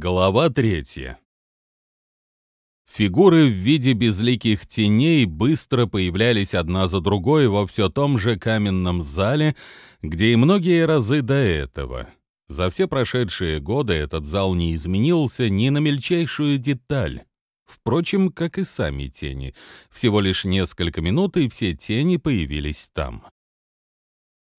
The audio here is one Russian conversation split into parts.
Глава третья. Фигуры в виде безликих теней быстро появлялись одна за другой во все том же каменном зале, где и многие разы до этого. За все прошедшие годы этот зал не изменился ни на мельчайшую деталь. Впрочем, как и сами тени. Всего лишь несколько минут, и все тени появились там.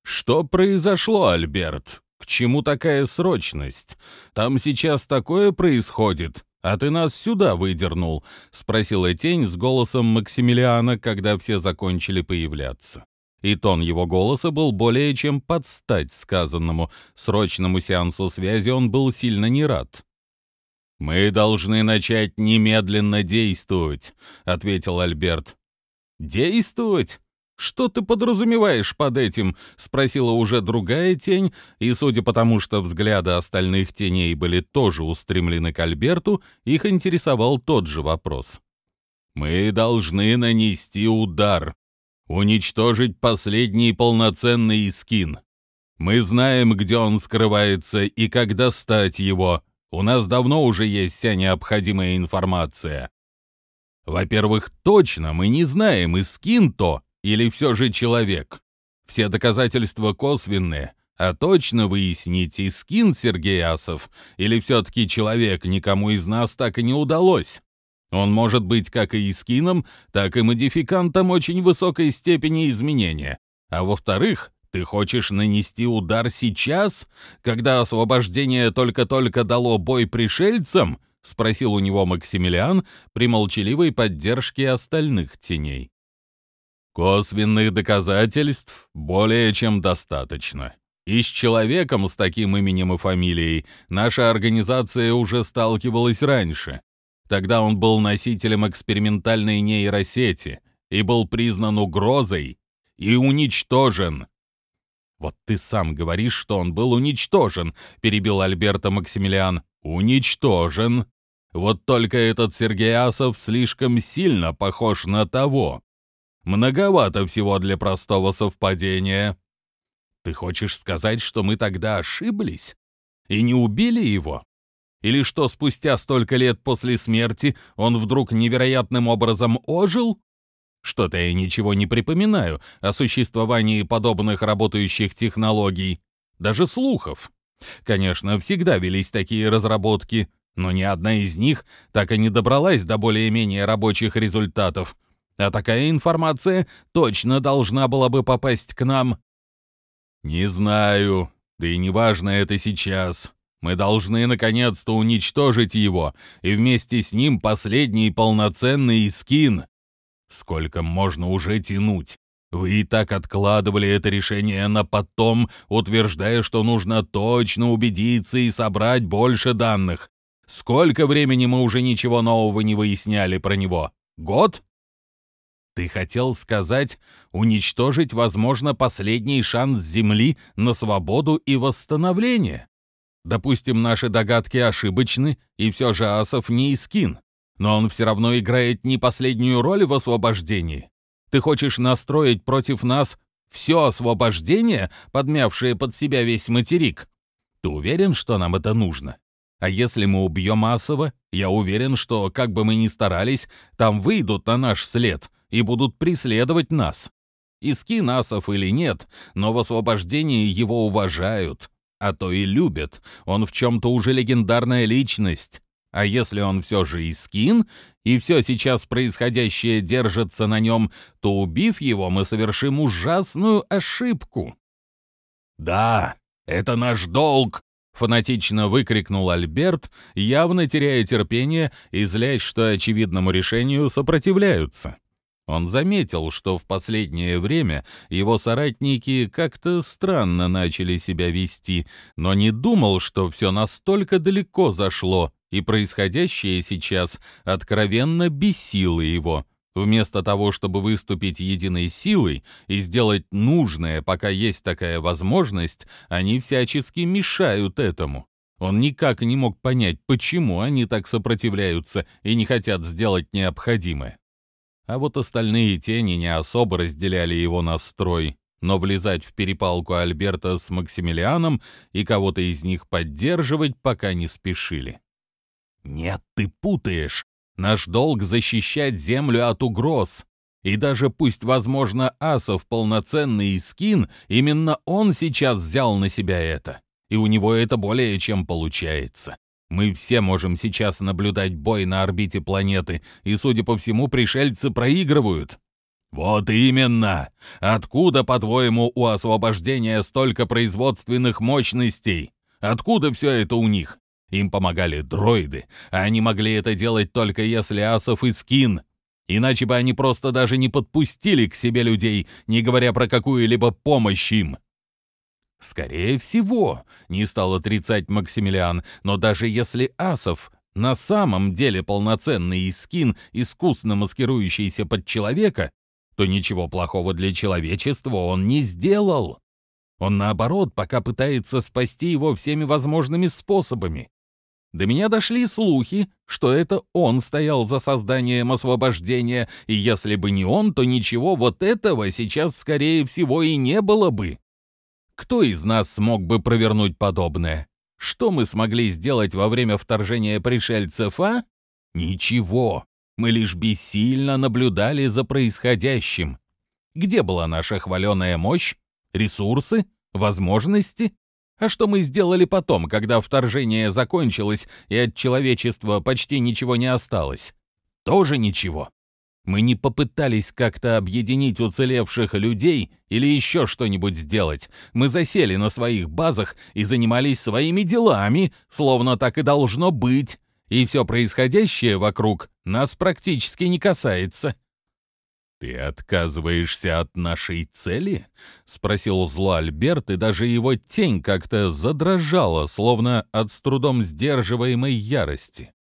«Что произошло, Альберт?» К чему такая срочность? Там сейчас такое происходит, а ты нас сюда выдернул», — спросила тень с голосом Максимилиана, когда все закончили появляться. И тон его голоса был более чем под стать сказанному. Срочному сеансу связи он был сильно не рад. «Мы должны начать немедленно действовать», — ответил Альберт. «Действовать? «Что ты подразумеваешь под этим?» — спросила уже другая тень, и, судя по тому, что взгляды остальных теней были тоже устремлены к Альберту, их интересовал тот же вопрос. «Мы должны нанести удар, уничтожить последний полноценный скин. Мы знаем, где он скрывается и как достать его. У нас давно уже есть вся необходимая информация. Во-первых, точно мы не знаем, и скин то или все же человек? Все доказательства косвенные, а точно выяснить, и скин Сергей Асов, или все-таки человек никому из нас так и не удалось. Он может быть как и скином, так и модификантом очень высокой степени изменения. А во-вторых, ты хочешь нанести удар сейчас, когда освобождение только-только дало бой пришельцам? — спросил у него Максимилиан при молчаливой поддержке остальных теней. Косвенных доказательств более чем достаточно. И с человеком с таким именем и фамилией наша организация уже сталкивалась раньше. Тогда он был носителем экспериментальной нейросети и был признан угрозой и уничтожен. «Вот ты сам говоришь, что он был уничтожен», — перебил Альберта Максимилиан. «Уничтожен. Вот только этот Сергей Асов слишком сильно похож на того. Многовато всего для простого совпадения. Ты хочешь сказать, что мы тогда ошиблись? И не убили его? Или что спустя столько лет после смерти он вдруг невероятным образом ожил? Что-то я ничего не припоминаю о существовании подобных работающих технологий, даже слухов. Конечно, всегда велись такие разработки, но ни одна из них так и не добралась до более-менее рабочих результатов — а такая информация точно должна была бы попасть к нам. Не знаю, да и неважно это сейчас. Мы должны наконец-то уничтожить его, и вместе с ним последний полноценный скин. Сколько можно уже тянуть? Вы и так откладывали это решение на потом, утверждая, что нужно точно убедиться и собрать больше данных. Сколько времени мы уже ничего нового не выясняли про него? Год? Ты хотел сказать уничтожить, возможно, последний шанс Земли на свободу и восстановление? Допустим, наши догадки ошибочны, и все же Асов не Искин, но он все равно играет не последнюю роль в освобождении. Ты хочешь настроить против нас все освобождение, подмявшее под себя весь материк? Ты уверен, что нам это нужно? А если мы убьем Асова, я уверен, что, как бы мы ни старались, там выйдут на наш след — и будут преследовать нас. Иски насов или нет, но в освобождении его уважают, а то и любят. Он в чем-то уже легендарная личность. А если он все же искин, и все сейчас происходящее держится на нем, то, убив его, мы совершим ужасную ошибку. «Да, это наш долг!» — фанатично выкрикнул Альберт, явно теряя терпение и злясь, что очевидному решению сопротивляются. Он заметил, что в последнее время его соратники как-то странно начали себя вести, но не думал, что все настолько далеко зашло, и происходящее сейчас откровенно бесило его. Вместо того, чтобы выступить единой силой и сделать нужное, пока есть такая возможность, они всячески мешают этому. Он никак не мог понять, почему они так сопротивляются и не хотят сделать необходимое. А вот остальные тени не особо разделяли его настрой, но влезать в перепалку Альберта с Максимилианом и кого-то из них поддерживать пока не спешили. Нет, ты путаешь. Наш долг защищать землю от угроз. И даже пусть, возможно, Асов полноценный скин, именно он сейчас взял на себя это. И у него это более чем получается. Мы все можем сейчас наблюдать бой на орбите планеты, и, судя по всему, пришельцы проигрывают. Вот именно! Откуда, по-твоему, у освобождения столько производственных мощностей? Откуда все это у них? Им помогали дроиды, а они могли это делать только если Асов и Скин. Иначе бы они просто даже не подпустили к себе людей, не говоря про какую-либо помощь им. Скорее всего, не стал отрицать Максимилиан, но даже если Асов на самом деле полноценный скин, искусно маскирующийся под человека, то ничего плохого для человечества он не сделал. Он, наоборот, пока пытается спасти его всеми возможными способами. До меня дошли слухи, что это он стоял за созданием освобождения, и если бы не он, то ничего вот этого сейчас, скорее всего, и не было бы. Кто из нас смог бы провернуть подобное? Что мы смогли сделать во время вторжения пришельцев, а? Ничего. Мы лишь бессильно наблюдали за происходящим. Где была наша хваленая мощь? Ресурсы? Возможности? А что мы сделали потом, когда вторжение закончилось и от человечества почти ничего не осталось? Тоже ничего. Мы не попытались как-то объединить уцелевших людей или еще что-нибудь сделать. Мы засели на своих базах и занимались своими делами, словно так и должно быть. И все происходящее вокруг нас практически не касается. «Ты отказываешься от нашей цели?» — спросил зло Альберт, и даже его тень как-то задрожала, словно от с трудом сдерживаемой ярости.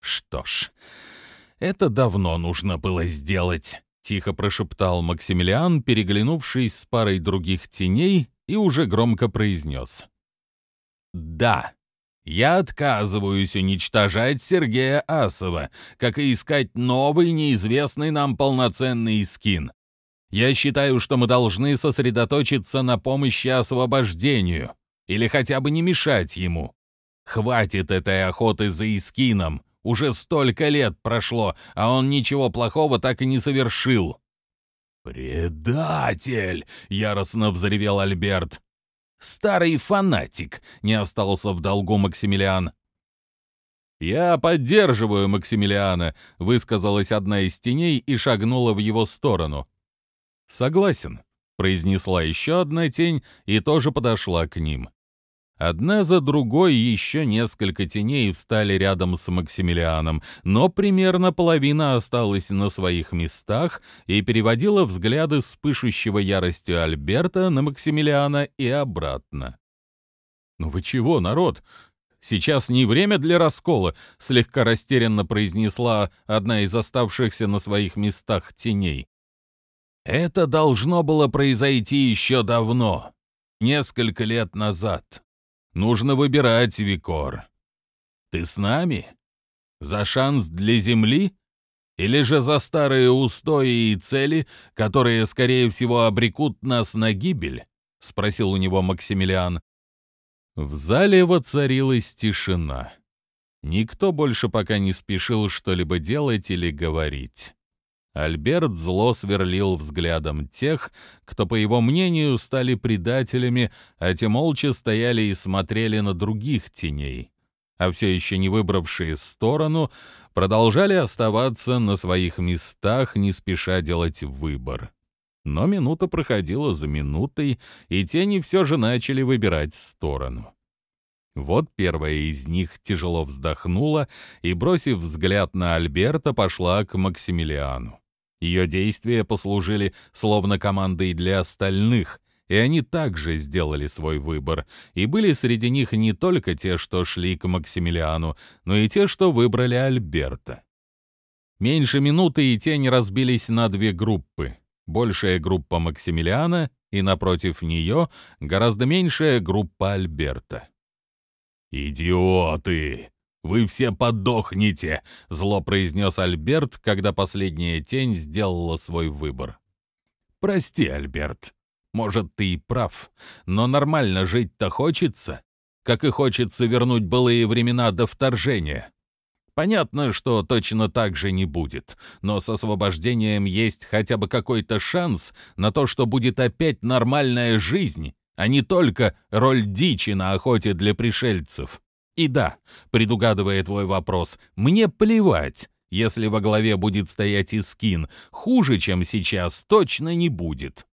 «Что ж, это давно нужно было сделать», — тихо прошептал Максимилиан, переглянувшись с парой других теней, и уже громко произнес. «Да». Я отказываюсь уничтожать Сергея Асова, как и искать новый, неизвестный нам полноценный скин. Я считаю, что мы должны сосредоточиться на помощи освобождению, или хотя бы не мешать ему. Хватит этой охоты за Искином. Уже столько лет прошло, а он ничего плохого так и не совершил. «Предатель!» — яростно взревел Альберт. Старый фанатик, не остался в долгу Максимилиан. «Я поддерживаю Максимилиана», — высказалась одна из теней и шагнула в его сторону. «Согласен», — произнесла еще одна тень и тоже подошла к ним. Одна за другой еще несколько теней встали рядом с Максимилианом, но примерно половина осталась на своих местах и переводила взгляды с пышущего яростью Альберта на Максимилиана и обратно. «Ну вы чего, народ? Сейчас не время для раскола», — слегка растерянно произнесла одна из оставшихся на своих местах теней. «Это должно было произойти еще давно, несколько лет назад». Нужно выбирать, Викор. Ты с нами? За шанс для Земли? Или же за старые устои и цели, которые, скорее всего, обрекут нас на гибель?» — спросил у него Максимилиан. В зале воцарилась тишина. Никто больше пока не спешил что-либо делать или говорить. Альберт зло сверлил взглядом тех, кто, по его мнению, стали предателями, а те молча стояли и смотрели на других теней. А все еще не выбравшие сторону, продолжали оставаться на своих местах, не спеша делать выбор. Но минута проходила за минутой, и тени все же начали выбирать сторону. Вот первая из них тяжело вздохнула и, бросив взгляд на Альберта, пошла к Максимилиану. Ее действия послужили словно командой для остальных, и они также сделали свой выбор, и были среди них не только те, что шли к Максимилиану, но и те, что выбрали Альберта. Меньше минуты и тени разбились на две группы. Большая группа Максимилиана и напротив нее гораздо меньшая группа Альберта. «Идиоты!» «Вы все подохнете!» — зло произнес Альберт, когда последняя тень сделала свой выбор. «Прости, Альберт. Может, ты и прав, но нормально жить-то хочется. как и хочется вернуть былые времена до вторжения. Понятно, что точно так же не будет, но с освобождением есть хотя бы какой-то шанс на то, что будет опять нормальная жизнь, а не только роль дичи на охоте для пришельцев. И да, предугадывая твой вопрос, мне плевать, если во главе будет стоять Искин, хуже, чем сейчас, точно не будет.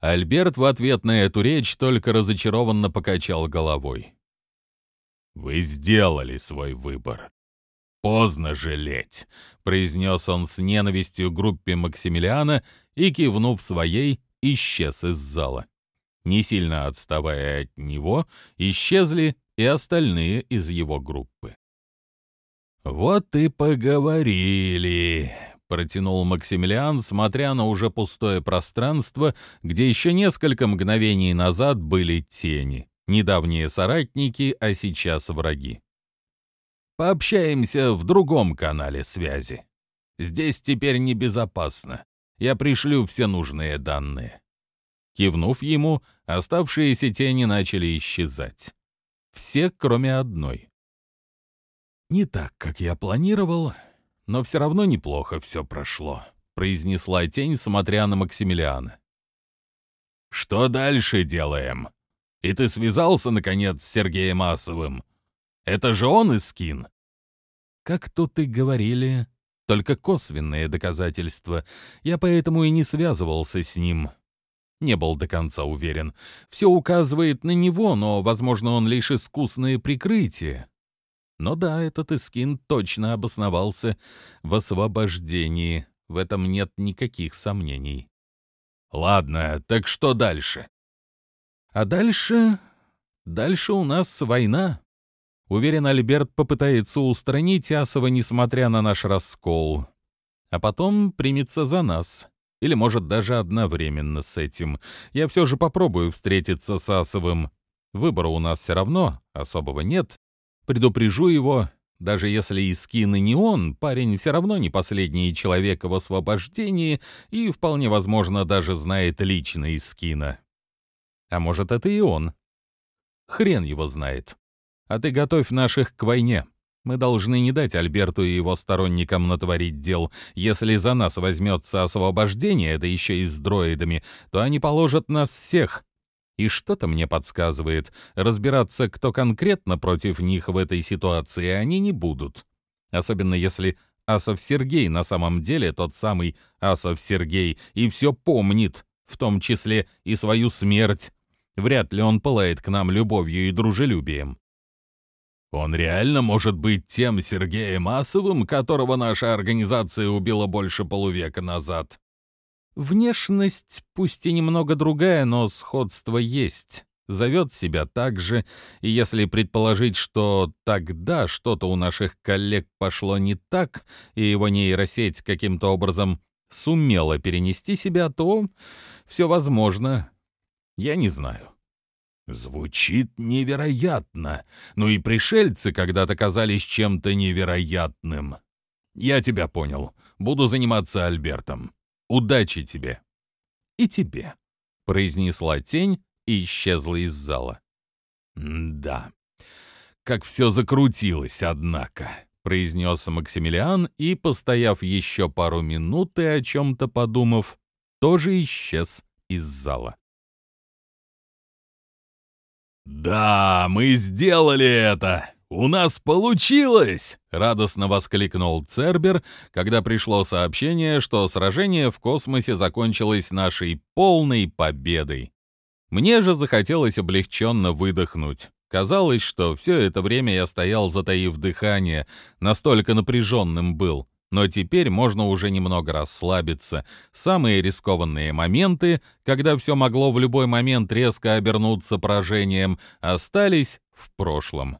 Альберт в ответ на эту речь только разочарованно покачал головой. «Вы сделали свой выбор. «Поздно жалеть», — произнес он с ненавистью группе Максимилиана и, кивнув своей, исчез из зала. Не сильно отставая от него, исчезли и остальные из его группы. «Вот и поговорили», — протянул Максимилиан, смотря на уже пустое пространство, где еще несколько мгновений назад были тени, недавние соратники, а сейчас враги. Пообщаемся в другом канале связи. Здесь теперь небезопасно. Я пришлю все нужные данные». Кивнув ему, оставшиеся тени начали исчезать. Все, кроме одной. «Не так, как я планировал, но все равно неплохо все прошло», — произнесла тень, смотря на Максимилиана. «Что дальше делаем? И ты связался, наконец, с Сергеем Асовым?» Это же он и скин. Как тут и говорили, только косвенные доказательства. Я поэтому и не связывался с ним. Не был до конца уверен. Все указывает на него, но, возможно, он лишь искусное прикрытие. Но да, этот Искин точно обосновался в освобождении. В этом нет никаких сомнений. Ладно, так что дальше? А дальше... Дальше у нас война. Уверен, Альберт попытается устранить Асова, несмотря на наш раскол. А потом примется за нас. Или, может, даже одновременно с этим. Я все же попробую встретиться с Асовым. Выбора у нас все равно особого нет. Предупрежу его, даже если Искин и не он, парень все равно не последний человек в освобождении и, вполне возможно, даже знает лично Искина. А может, это и он. Хрен его знает. А ты готовь наших к войне. Мы должны не дать Альберту и его сторонникам натворить дел. Если за нас возьмется освобождение, да еще и с дроидами, то они положат нас всех. И что-то мне подсказывает, разбираться, кто конкретно против них в этой ситуации, они не будут. Особенно если Асов Сергей на самом деле тот самый Асов Сергей и все помнит, в том числе и свою смерть. Вряд ли он пылает к нам любовью и дружелюбием. Он реально может быть тем Сергеем Масовым, которого наша организация убила больше полувека назад? Внешность, пусть и немного другая, но сходство есть. Зовет себя так же, и если предположить, что тогда что-то у наших коллег пошло не так, и его нейросеть каким-то образом сумела перенести себя, то все возможно. Я не знаю. Звучит невероятно. Ну и пришельцы когда-то казались чем-то невероятным. Я тебя понял. Буду заниматься Альбертом. Удачи тебе. И тебе, произнесла тень и исчезла из зала. Да. Как все закрутилось, однако, произнес Максимилиан и, постояв еще пару минут и о чем-то подумав, тоже исчез из зала. «Да, мы сделали это! У нас получилось!» — радостно воскликнул Цербер, когда пришло сообщение, что сражение в космосе закончилось нашей полной победой. Мне же захотелось облегченно выдохнуть. Казалось, что все это время я стоял, затаив дыхание, настолько напряженным был. Но теперь можно уже немного расслабиться. Самые рискованные моменты, когда все могло в любой момент резко обернуться поражением, остались в прошлом.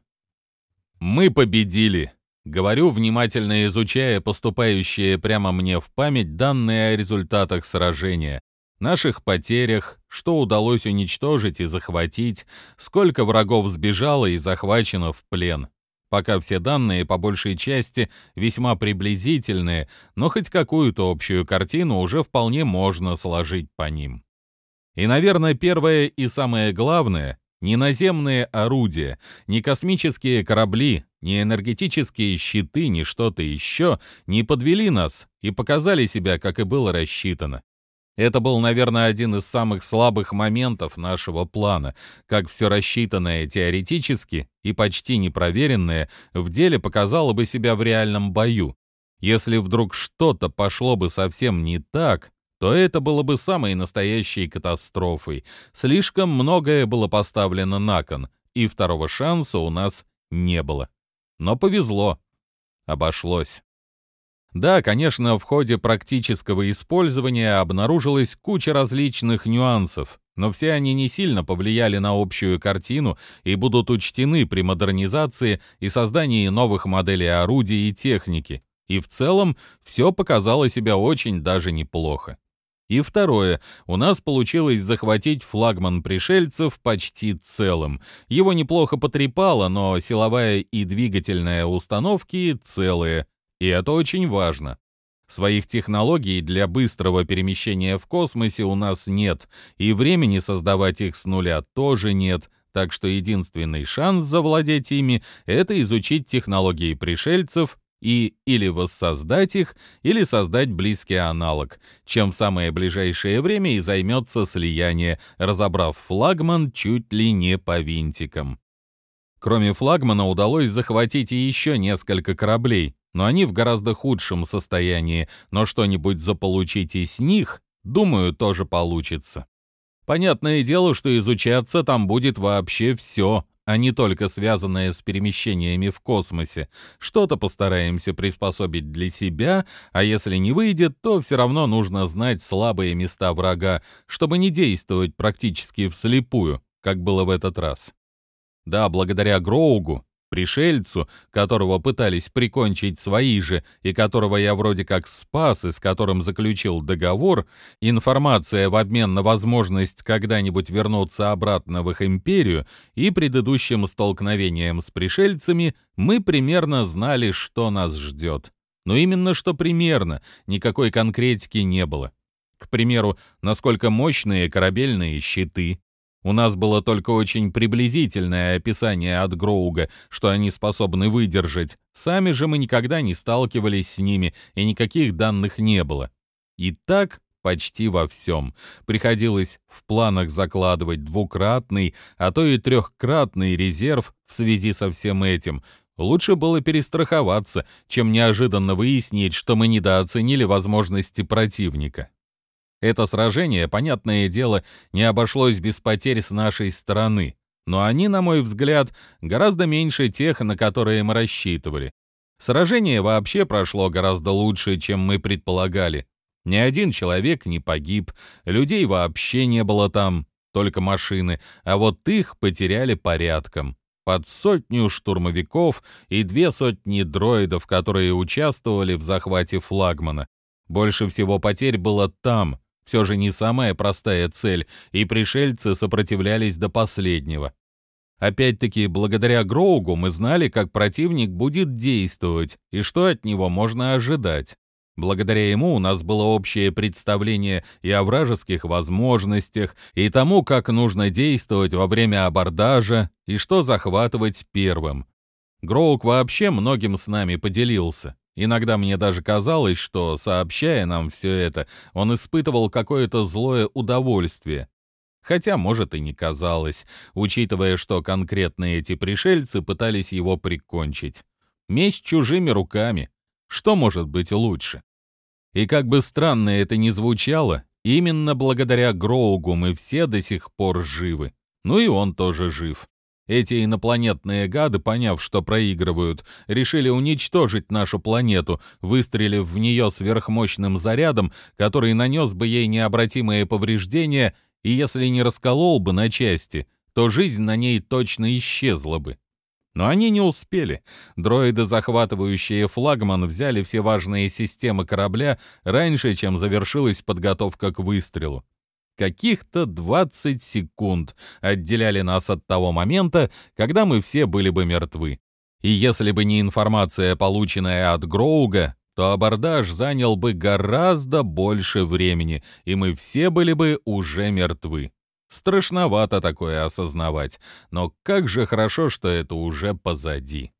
Мы победили. Говорю, внимательно изучая поступающие прямо мне в память данные о результатах сражения, наших потерях, что удалось уничтожить и захватить, сколько врагов сбежало и захвачено в плен. Пока все данные, по большей части, весьма приблизительные, но хоть какую-то общую картину уже вполне можно сложить по ним. И, наверное, первое и самое главное, Ни наземные орудия, ни космические корабли, ни энергетические щиты, ни что-то еще не подвели нас и показали себя, как и было рассчитано. Это был, наверное, один из самых слабых моментов нашего плана, как все рассчитанное теоретически и почти непроверенное в деле показало бы себя в реальном бою. Если вдруг что-то пошло бы совсем не так, то это было бы самой настоящей катастрофой. Слишком многое было поставлено на кон, и второго шанса у нас не было. Но повезло. Обошлось. Да, конечно, в ходе практического использования обнаружилась куча различных нюансов, но все они не сильно повлияли на общую картину и будут учтены при модернизации и создании новых моделей орудий и техники. И в целом все показало себя очень даже неплохо. И второе, у нас получилось захватить флагман пришельцев почти целым. Его неплохо потрепало, но силовая и двигательная установки целые, и это очень важно. Своих технологий для быстрого перемещения в космосе у нас нет, и времени создавать их с нуля тоже нет, так что единственный шанс завладеть ими — это изучить технологии пришельцев и или воссоздать их, или создать близкий аналог, чем в самое ближайшее время и займется слияние, разобрав флагман чуть ли не по винтикам. Кроме флагмана удалось захватить и еще несколько кораблей, но они в гораздо худшем состоянии, но что-нибудь заполучить из них, думаю, тоже получится. Понятное дело, что изучаться там будет вообще все, а не только связанное с перемещениями в космосе. Что-то постараемся приспособить для себя, а если не выйдет, то все равно нужно знать слабые места врага, чтобы не действовать практически вслепую, как было в этот раз. Да, благодаря Гроугу пришельцу, которого пытались прикончить свои же, и которого я вроде как спас, и с которым заключил договор, информация в обмен на возможность когда-нибудь вернуться обратно в их империю и предыдущим столкновением с пришельцами, мы примерно знали, что нас ждет. Но именно что примерно, никакой конкретики не было. К примеру, насколько мощные корабельные щиты, у нас было только очень приблизительное описание от Гроуга, что они способны выдержать. Сами же мы никогда не сталкивались с ними, и никаких данных не было. И так почти во всем. Приходилось в планах закладывать двукратный, а то и трехкратный резерв в связи со всем этим. Лучше было перестраховаться, чем неожиданно выяснить, что мы недооценили возможности противника. Это сражение, понятное дело, не обошлось без потерь с нашей стороны, но они, на мой взгляд, гораздо меньше тех, на которые мы рассчитывали. Сражение вообще прошло гораздо лучше, чем мы предполагали. Ни один человек не погиб, людей вообще не было там, только машины, а вот их потеряли порядком. Под сотню штурмовиков и две сотни дроидов, которые участвовали в захвате флагмана. Больше всего потерь было там, все же не самая простая цель, и пришельцы сопротивлялись до последнего. Опять-таки, благодаря Гроугу мы знали, как противник будет действовать и что от него можно ожидать. Благодаря ему у нас было общее представление и о вражеских возможностях, и тому, как нужно действовать во время абордажа, и что захватывать первым. Гроук вообще многим с нами поделился. Иногда мне даже казалось, что, сообщая нам все это, он испытывал какое-то злое удовольствие. Хотя, может, и не казалось, учитывая, что конкретно эти пришельцы пытались его прикончить. Месть чужими руками. Что может быть лучше? И как бы странно это ни звучало, именно благодаря Гроугу мы все до сих пор живы. Ну и он тоже жив. Эти инопланетные гады, поняв, что проигрывают, решили уничтожить нашу планету, выстрелив в нее сверхмощным зарядом, который нанес бы ей необратимые повреждения, и если не расколол бы на части, то жизнь на ней точно исчезла бы. Но они не успели. Дроиды, захватывающие флагман, взяли все важные системы корабля раньше, чем завершилась подготовка к выстрелу. Каких-то 20 секунд отделяли нас от того момента, когда мы все были бы мертвы. И если бы не информация, полученная от Гроуга, то абордаж занял бы гораздо больше времени, и мы все были бы уже мертвы. Страшновато такое осознавать, но как же хорошо, что это уже позади.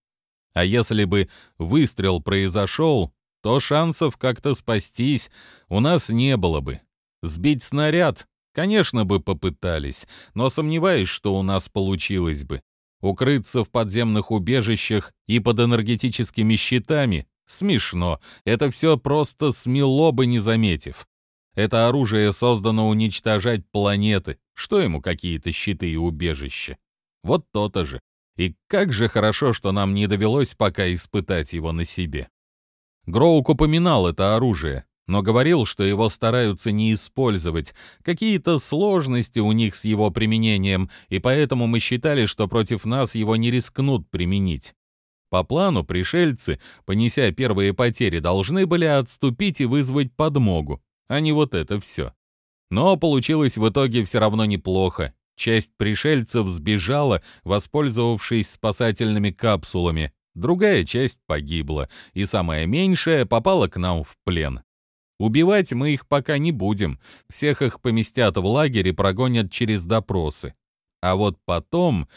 А если бы выстрел произошел, то шансов как-то спастись у нас не было бы. Сбить снаряд, конечно, бы попытались, но сомневаюсь, что у нас получилось бы. Укрыться в подземных убежищах и под энергетическими щитами смешно. Это все просто смело бы не заметив. Это оружие создано уничтожать планеты. Что ему какие-то щиты и убежища? Вот то-то же. И как же хорошо, что нам не довелось пока испытать его на себе. Гроук упоминал это оружие, но говорил, что его стараются не использовать. Какие-то сложности у них с его применением, и поэтому мы считали, что против нас его не рискнут применить. По плану пришельцы, понеся первые потери, должны были отступить и вызвать подмогу, а не вот это все. Но получилось в итоге все равно неплохо. Часть пришельцев сбежала, воспользовавшись спасательными капсулами, другая часть погибла, и самая меньшая попала к нам в плен. Убивать мы их пока не будем, всех их поместят в лагерь и прогонят через допросы. А вот потом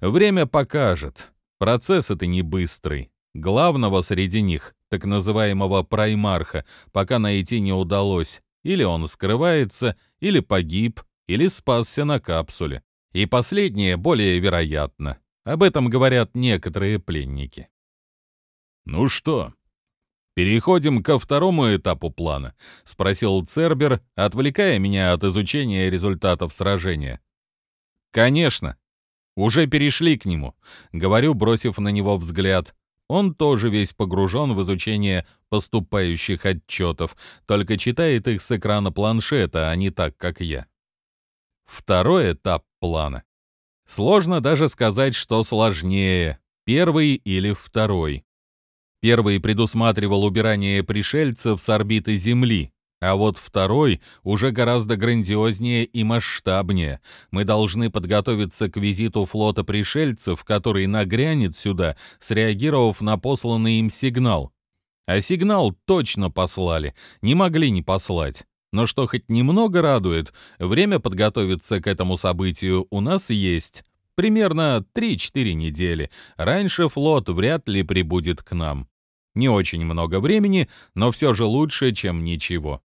время покажет. Процесс это не быстрый. Главного среди них, так называемого праймарха, пока найти не удалось. Или он скрывается, или погиб, или спасся на капсуле. И последнее более вероятно. Об этом говорят некоторые пленники. «Ну что, «Переходим ко второму этапу плана», — спросил Цербер, отвлекая меня от изучения результатов сражения. «Конечно. Уже перешли к нему», — говорю, бросив на него взгляд. Он тоже весь погружен в изучение поступающих отчетов, только читает их с экрана планшета, а не так, как я. Второй этап плана. Сложно даже сказать, что сложнее, первый или второй. Первый предусматривал убирание пришельцев с орбиты Земли, а вот второй уже гораздо грандиознее и масштабнее. Мы должны подготовиться к визиту флота пришельцев, который нагрянет сюда, среагировав на посланный им сигнал. А сигнал точно послали, не могли не послать. Но что хоть немного радует, время подготовиться к этому событию у нас есть. Примерно 3-4 недели. Раньше флот вряд ли прибудет к нам. Не очень много времени, но все же лучше, чем ничего.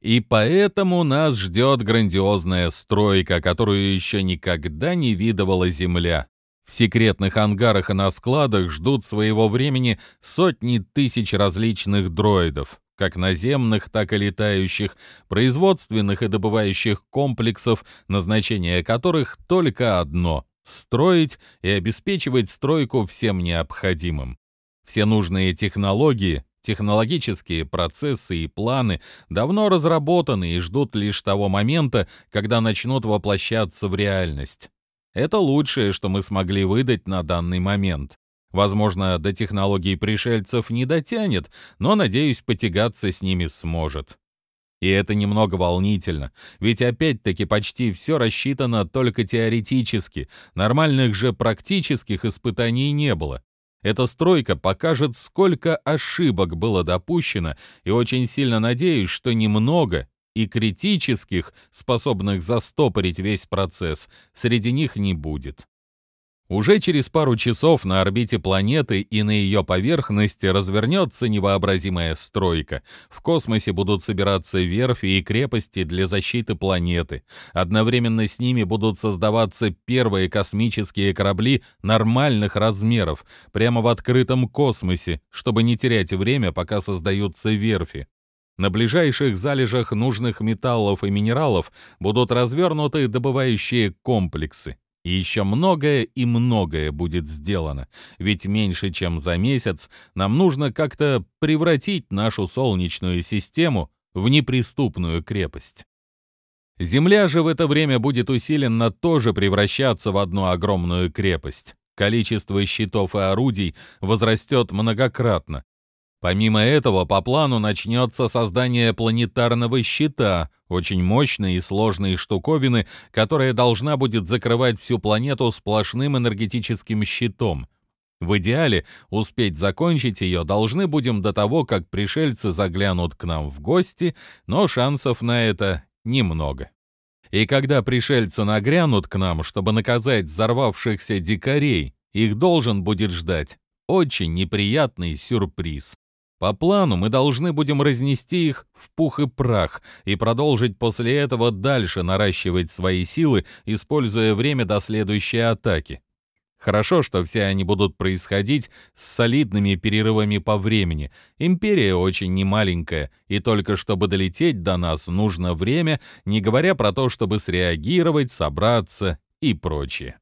И поэтому нас ждет грандиозная стройка, которую еще никогда не видывала Земля. В секретных ангарах и на складах ждут своего времени сотни тысяч различных дроидов, как наземных, так и летающих, производственных и добывающих комплексов, назначение которых только одно — строить и обеспечивать стройку всем необходимым. Все нужные технологии, технологические процессы и планы давно разработаны и ждут лишь того момента, когда начнут воплощаться в реальность. Это лучшее, что мы смогли выдать на данный момент. Возможно, до технологий пришельцев не дотянет, но, надеюсь, потягаться с ними сможет. И это немного волнительно, ведь опять-таки почти все рассчитано только теоретически, нормальных же практических испытаний не было. Эта стройка покажет, сколько ошибок было допущено, и очень сильно надеюсь, что немного и критических, способных застопорить весь процесс, среди них не будет. Уже через пару часов на орбите планеты и на ее поверхности развернется невообразимая стройка. В космосе будут собираться верфи и крепости для защиты планеты. Одновременно с ними будут создаваться первые космические корабли нормальных размеров, прямо в открытом космосе, чтобы не терять время, пока создаются верфи. На ближайших залежах нужных металлов и минералов будут развернуты добывающие комплексы. И еще многое и многое будет сделано, ведь меньше чем за месяц нам нужно как-то превратить нашу Солнечную систему в неприступную крепость. Земля же в это время будет усиленно тоже превращаться в одну огромную крепость. Количество щитов и орудий возрастет многократно, Помимо этого, по плану начнется создание планетарного щита, очень мощной и сложной штуковины, которая должна будет закрывать всю планету сплошным энергетическим щитом. В идеале успеть закончить ее должны будем до того, как пришельцы заглянут к нам в гости, но шансов на это немного. И когда пришельцы нагрянут к нам, чтобы наказать взорвавшихся дикарей, их должен будет ждать очень неприятный сюрприз. По плану мы должны будем разнести их в пух и прах и продолжить после этого дальше наращивать свои силы, используя время до следующей атаки. Хорошо, что все они будут происходить с солидными перерывами по времени. Империя очень немаленькая, и только чтобы долететь до нас нужно время, не говоря про то, чтобы среагировать, собраться и прочее.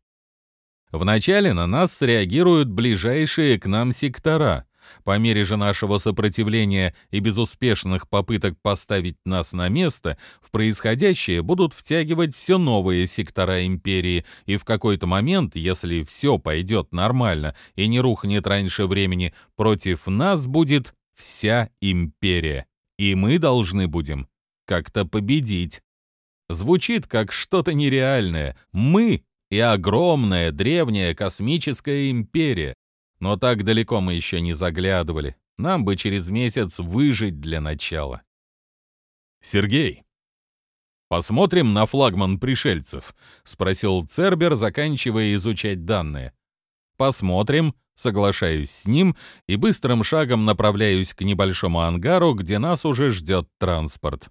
Вначале на нас среагируют ближайшие к нам сектора. По мере же нашего сопротивления и безуспешных попыток поставить нас на место, в происходящее будут втягивать все новые сектора империи, и в какой-то момент, если все пойдет нормально и не рухнет раньше времени, против нас будет вся империя. И мы должны будем как-то победить. Звучит как что-то нереальное. Мы и огромная древняя космическая империя. Но так далеко мы еще не заглядывали. Нам бы через месяц выжить для начала. Сергей, посмотрим на флагман пришельцев, спросил Цербер, заканчивая изучать данные. Посмотрим, соглашаюсь с ним и быстрым шагом направляюсь к небольшому ангару, где нас уже ждет транспорт.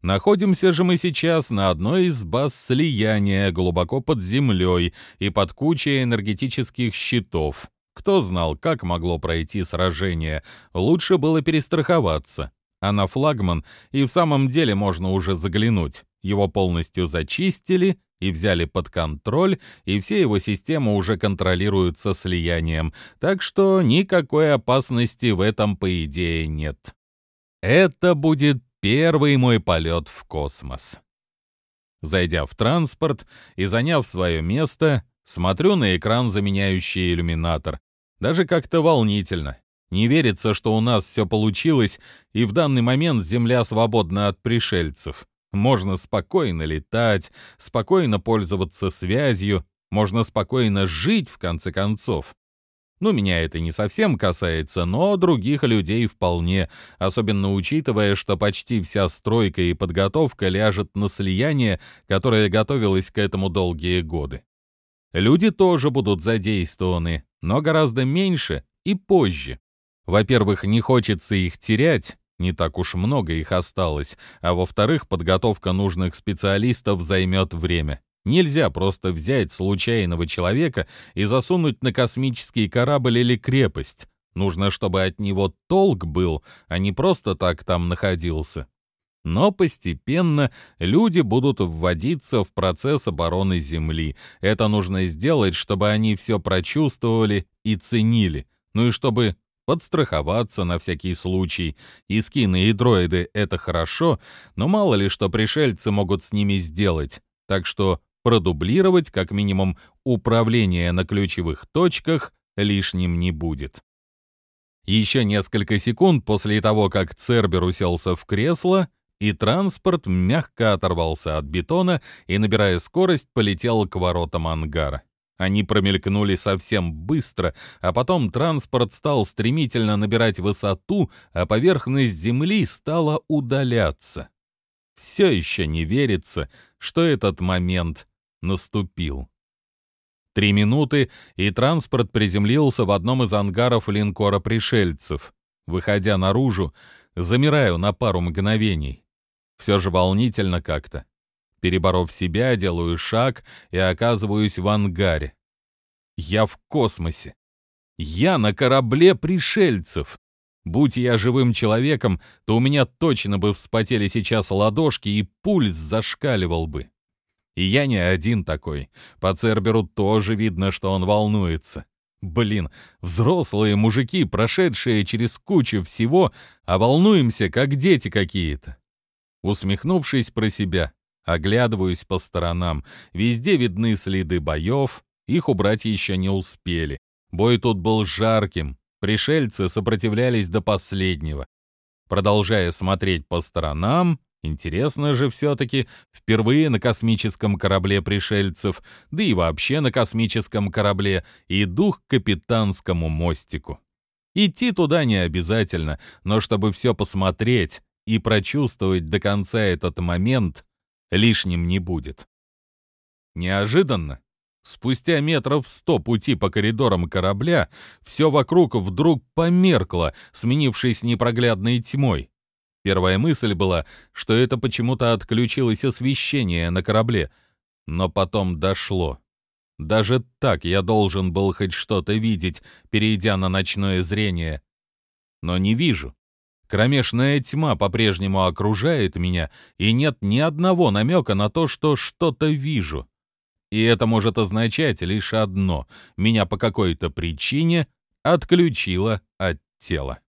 Находимся же мы сейчас на одной из баз слияния, глубоко под землей и под кучей энергетических щитов. Кто знал, как могло пройти сражение, лучше было перестраховаться. А на флагман и в самом деле можно уже заглянуть. Его полностью зачистили и взяли под контроль, и все его системы уже контролируются слиянием, так что никакой опасности в этом, по идее, нет. Это будет Первый мой полет в космос. Зайдя в транспорт и заняв свое место, смотрю на экран, заменяющий иллюминатор. Даже как-то волнительно. Не верится, что у нас все получилось, и в данный момент Земля свободна от пришельцев. Можно спокойно летать, спокойно пользоваться связью, можно спокойно жить, в конце концов. Ну, меня это не совсем касается, но других людей вполне, особенно учитывая, что почти вся стройка и подготовка ляжет на слияние, которое готовилось к этому долгие годы. Люди тоже будут задействованы, но гораздо меньше и позже. Во-первых, не хочется их терять, не так уж много их осталось, а во-вторых, подготовка нужных специалистов займет время. Нельзя просто взять случайного человека и засунуть на космический корабль или крепость. Нужно, чтобы от него толк был, а не просто так там находился. Но постепенно люди будут вводиться в процесс обороны Земли. Это нужно сделать, чтобы они все прочувствовали и ценили. Ну и чтобы подстраховаться на всякий случай. И скины, и дроиды — это хорошо, но мало ли что пришельцы могут с ними сделать. Так что продублировать как минимум управление на ключевых точках лишним не будет. Еще несколько секунд после того, как Цербер уселся в кресло, и транспорт мягко оторвался от бетона и, набирая скорость, полетел к воротам ангара. Они промелькнули совсем быстро, а потом транспорт стал стремительно набирать высоту, а поверхность земли стала удаляться. Все еще не верится, что этот момент наступил. Три минуты, и транспорт приземлился в одном из ангаров линкора пришельцев. Выходя наружу, замираю на пару мгновений. Все же волнительно как-то. Переборов себя, делаю шаг и оказываюсь в ангаре. Я в космосе. Я на корабле пришельцев. Будь я живым человеком, то у меня точно бы вспотели сейчас ладошки и пульс зашкаливал бы. И я не один такой. По Церберу тоже видно, что он волнуется. Блин, взрослые мужики, прошедшие через кучу всего, а волнуемся, как дети какие-то. Усмехнувшись про себя, оглядываюсь по сторонам. Везде видны следы боев, их убрать еще не успели. Бой тут был жарким, пришельцы сопротивлялись до последнего. Продолжая смотреть по сторонам, Интересно же все-таки, впервые на космическом корабле пришельцев, да и вообще на космическом корабле, иду к капитанскому мостику. Идти туда не обязательно, но чтобы все посмотреть и прочувствовать до конца этот момент, лишним не будет. Неожиданно, спустя метров сто пути по коридорам корабля, все вокруг вдруг померкло, сменившись непроглядной тьмой. Первая мысль была, что это почему-то отключилось освещение на корабле, но потом дошло. Даже так я должен был хоть что-то видеть, перейдя на ночное зрение. Но не вижу. Кромешная тьма по-прежнему окружает меня, и нет ни одного намека на то, что что-то вижу. И это может означать лишь одно — меня по какой-то причине отключило от тела.